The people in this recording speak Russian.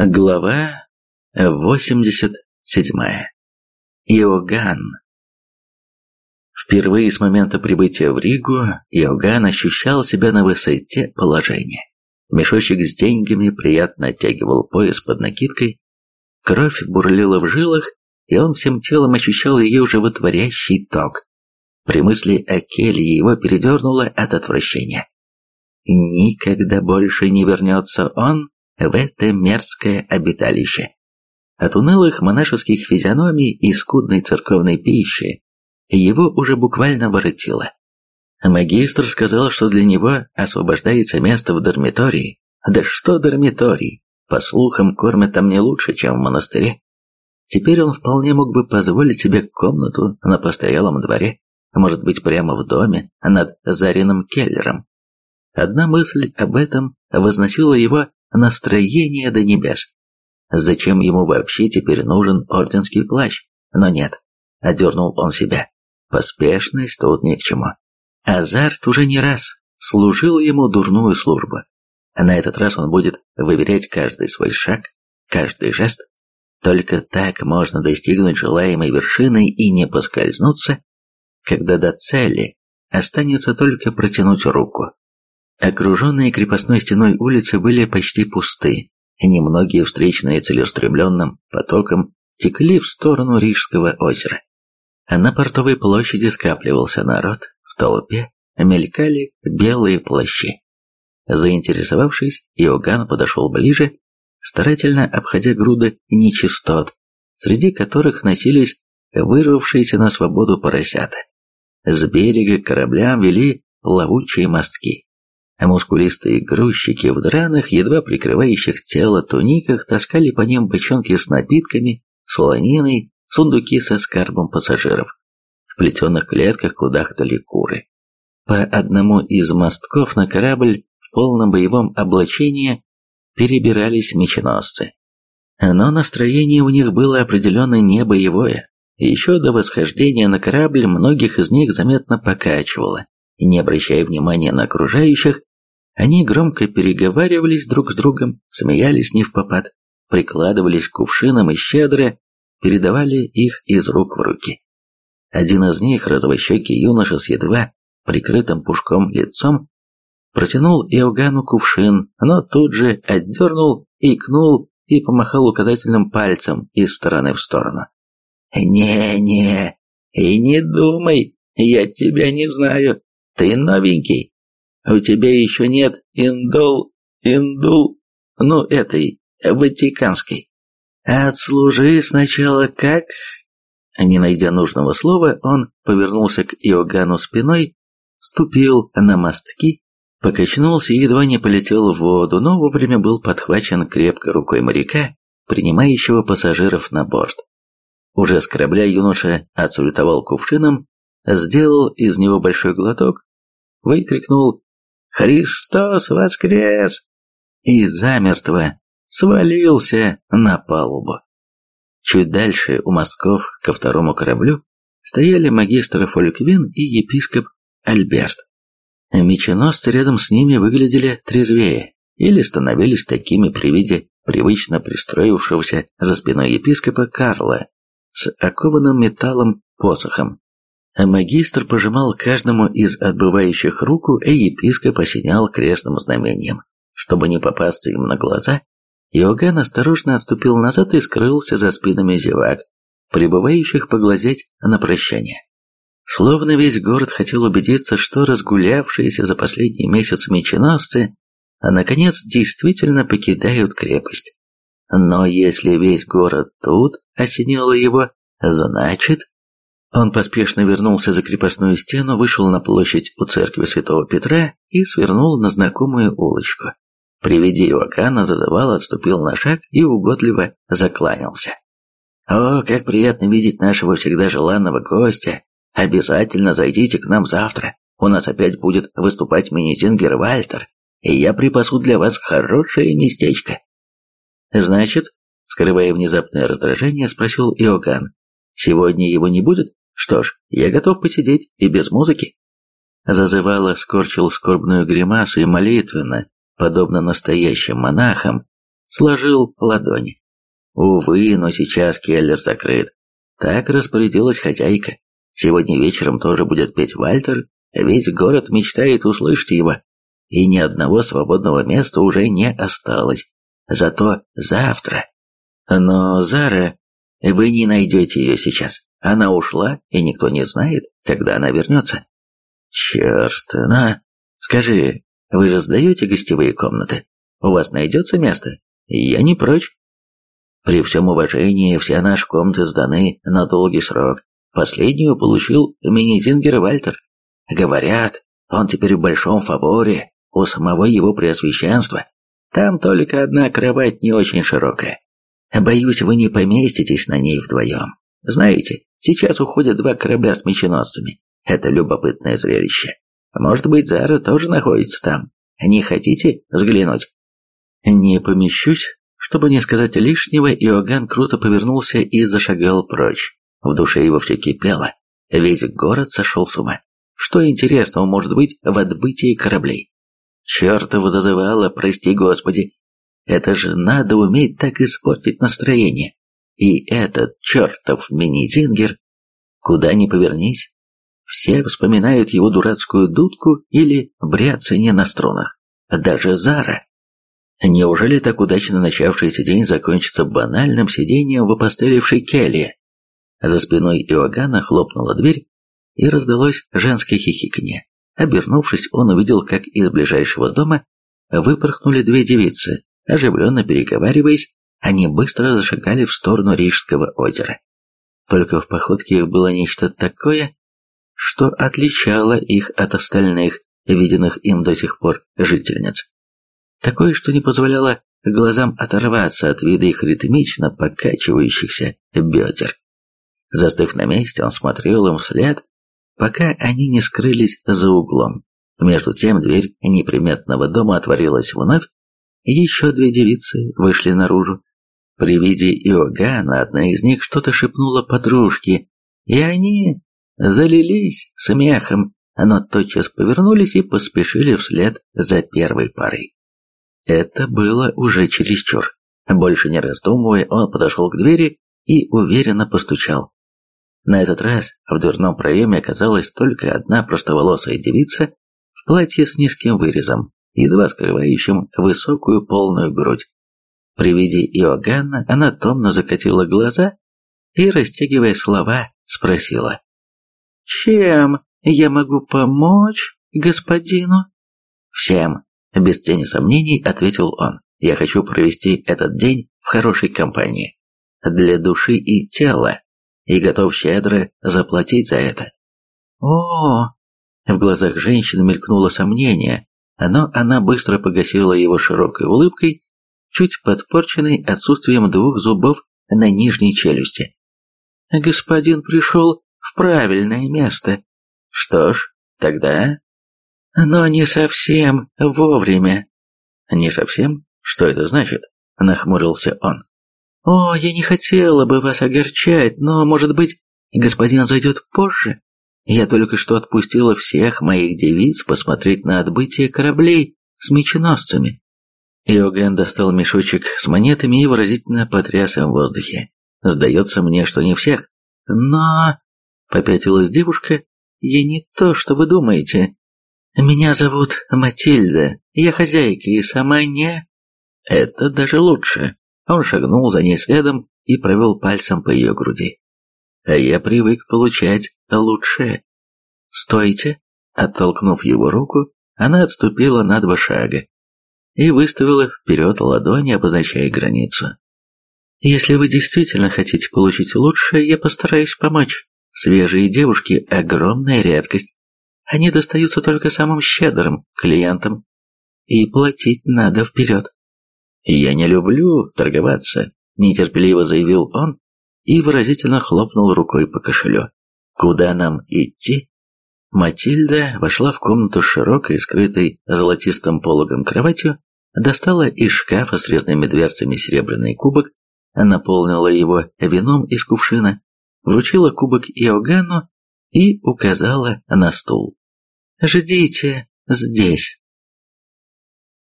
Глава 87. Иоганн. Впервые с момента прибытия в Ригу Иоганн ощущал себя на высоте положения. Мешочек с деньгами приятно оттягивал пояс под накидкой, кровь бурлила в жилах, и он всем телом ощущал ее животворящий ток. При мысли о келье его передернуло от отвращения. Никогда больше не вернется он в это мерзкое обиталище. От унылых монашеских физиономий и скудной церковной пищи его уже буквально воротило. Магистр сказал, что для него освобождается место в дармитории. Да что дармиторий? По слухам, кормят там не лучше, чем в монастыре. Теперь он вполне мог бы позволить себе комнату на постоялом дворе, может быть, прямо в доме над Зариным Келлером. Одна мысль об этом возносила его настроение до небес. Зачем ему вообще теперь нужен орденский плащ? Но нет, одернул он себя. Поспешность тут ни к чему. Азарт уже не раз служил ему дурную службу. На этот раз он будет выверять каждый свой шаг, каждый жест. Только так можно достигнуть желаемой вершины и не поскользнуться, когда до цели останется только протянуть руку. Окруженные крепостной стеной улицы были почти пусты, немногие встречные целеустремленным потоком текли в сторону Рижского озера. На портовой площади скапливался народ, в толпе мелькали белые плащи. Заинтересовавшись, Иоганн подошел ближе, старательно обходя груды нечистот, среди которых носились вырвавшиеся на свободу поросята. С берега к кораблям вели ловучие мостки мускулистые грузчики в драных, едва прикрывающих тело туниках таскали по ним бочонки с напитками, солониной, сундуки со скарбом пассажиров. В плетеных клетках кудахтали куры. По одному из мостков на корабль в полном боевом облачении перебирались меченосцы. Но настроение у них было определенно не боевое. Еще до восхождения на корабль многих из них заметно покачивало. Не обращая внимания на окружающих, они громко переговаривались друг с другом, смеялись не в попад, прикладывались к кувшинам и щедро передавали их из рук в руки. Один из них, развощекий юноша с едва прикрытым пушком лицом, протянул Иоганну кувшин, но тут же отдернул, икнул и помахал указательным пальцем из стороны в сторону. «Не-не, и не думай, я тебя не знаю, ты новенький, у тебя еще нет индол... индул... ну, этой, ватиканской. Отслужи сначала как...» Не найдя нужного слова, он повернулся к Иоганну спиной, ступил на мостки, покачнулся и едва не полетел в воду, но вовремя был подхвачен крепкой рукой моряка, принимающего пассажиров на борт. Уже с корабля юноша отсулетовал кувшином, сделал из него большой глоток, выкрикнул «Христос воскрес!» и замертво свалился на палубу. Чуть дальше, у мостков ко второму кораблю, стояли магистр Фольквин и епископ Альберт. Меченосцы рядом с ними выглядели трезвее или становились такими при виде привычно пристроившегося за спиной епископа Карла с окованным металлом посохом. А магистр пожимал каждому из отбывающих руку, и епископ осенял крестным знамением. Чтобы не попасться им на глаза, Иоганн осторожно отступил назад и скрылся за спинами зевак, прибывающих поглазеть на прощание. Словно весь город хотел убедиться, что разгулявшиеся за последний месяц меченосцы, а наконец действительно покидают крепость. Но если весь город тут осенило его, значит, он поспешно вернулся за крепостную стену, вышел на площадь у церкви Святого Петра и свернул на знакомую улочку. При виде Иоакана зазывал, отступил на шаг и угодливо закланялся. «О, как приятно видеть нашего всегда желанного гостя! Обязательно зайдите к нам завтра. У нас опять будет выступать мини-зингер Вальтер, и я припасу для вас хорошее местечко». «Значит?» — скрывая внезапное раздражение, спросил Иоганн. «Сегодня его не будет?» Что ж, я готов посидеть и без музыки. Зазывало скорчил скорбную гримасу и молитвенно, подобно настоящим монахам, сложил ладони. Увы, но сейчас келлер закрыт. Так распорядилась хозяйка. Сегодня вечером тоже будет петь Вальтер, Весь город мечтает услышать его, и ни одного свободного места уже не осталось. Зато завтра. Но, Зара, вы не найдете ее сейчас. Она ушла, и никто не знает, когда она вернется. Черт, на, скажи, вы же сдаете гостевые комнаты? У вас найдется место? Я не прочь. При всем уважении, все наши комнаты сданы на долгий срок. Последнюю получил мини-зингер Вальтер. Говорят, он теперь в большом фаворе у самого его преосвященства. Там только одна кровать не очень широкая. Боюсь, вы не поместитесь на ней вдвоем. Знаете, сейчас уходят два корабля с меченосцами. Это любопытное зрелище. Может быть, Зара тоже находится там. Не хотите взглянуть? Не помещусь. Чтобы не сказать лишнего, Иоганн круто повернулся и зашагал прочь. В душе его все кипело. Весь город сошел с ума. Что интересного может быть в отбытии кораблей? Чертов зазывало, прости господи. Это же надо уметь так испортить настроение. И этот чертов мини-зингер, куда ни повернись, все вспоминают его дурацкую дудку или бряцание на струнах. Даже Зара. Неужели так удачно начавшийся день закончится банальным сидением в опостылевшей келье? За спиной Иоганна хлопнула дверь, и раздалось женское хихиканье. Обернувшись, он увидел, как из ближайшего дома выпорхнули две девицы. Оживленно переговариваясь, они быстро зашагали в сторону Рижского озера. Только в походке их было нечто такое, что отличало их от остальных, виденных им до сих пор жительниц. Такое, что не позволяло глазам оторваться от вида их ритмично покачивающихся бедер. Застыв на месте, он смотрел им вслед, пока они не скрылись за углом. Между тем дверь неприметного дома отворилась вновь, и еще две девицы вышли наружу. При виде Иоганна одна из них что-то шепнула подружке, и они залились смехом, но тотчас повернулись и поспешили вслед за первой парой. Это было уже чересчур. Больше не раздумывая, он подошел к двери и уверенно постучал. На этот раз в дверном проеме оказалась только одна простоволосая девица в платье с низким вырезом, едва скрывающим высокую полную грудь. При виде Иоганна она томно закатила глаза и, растягивая слова, спросила. «Чем я могу помочь господину?» «Всем», — без тени сомнений ответил он. «Я хочу провести этот день в хорошей компании. Для души и тела и готов щедро заплатить за это. О, в глазах женщины мелькнуло сомнение, но она быстро погасила его широкой улыбкой, чуть подпорченной отсутствием двух зубов на нижней челюсти. Господин пришел в правильное место. Что ж, тогда... Но не совсем вовремя. Не совсем? Что это значит? Нахмурился он. «О, я не хотела бы вас огорчать, но, может быть, господин зайдет позже? Я только что отпустила всех моих девиц посмотреть на отбытие кораблей с меченосцами». Иоганн достал мешочек с монетами и выразительно потряс им в воздухе. «Сдается мне, что не всех. Но...» — попятилась девушка. «Я не то, что вы думаете. Меня зовут Матильда. Я хозяйка и сама не...» «Это даже лучше», он шагнул за ней следом и провел пальцем по ее груди. А я привык получать лучшее. «Стойте!» Оттолкнув его руку, она отступила на два шага и выставила вперед ладони, обозначая границу. «Если вы действительно хотите получить лучшее, я постараюсь помочь. Свежие девушки – огромная редкость. Они достаются только самым щедрым клиентам. И платить надо вперед. «Я не люблю торговаться», – нетерпеливо заявил он и выразительно хлопнул рукой по кошелю. «Куда нам идти?» Матильда вошла в комнату с широкой, скрытой золотистым пологом кроватью, достала из шкафа с резными дверцами серебряный кубок, наполнила его вином из кувшина, вручила кубок Иоганну и указала на стул. «Ждите здесь».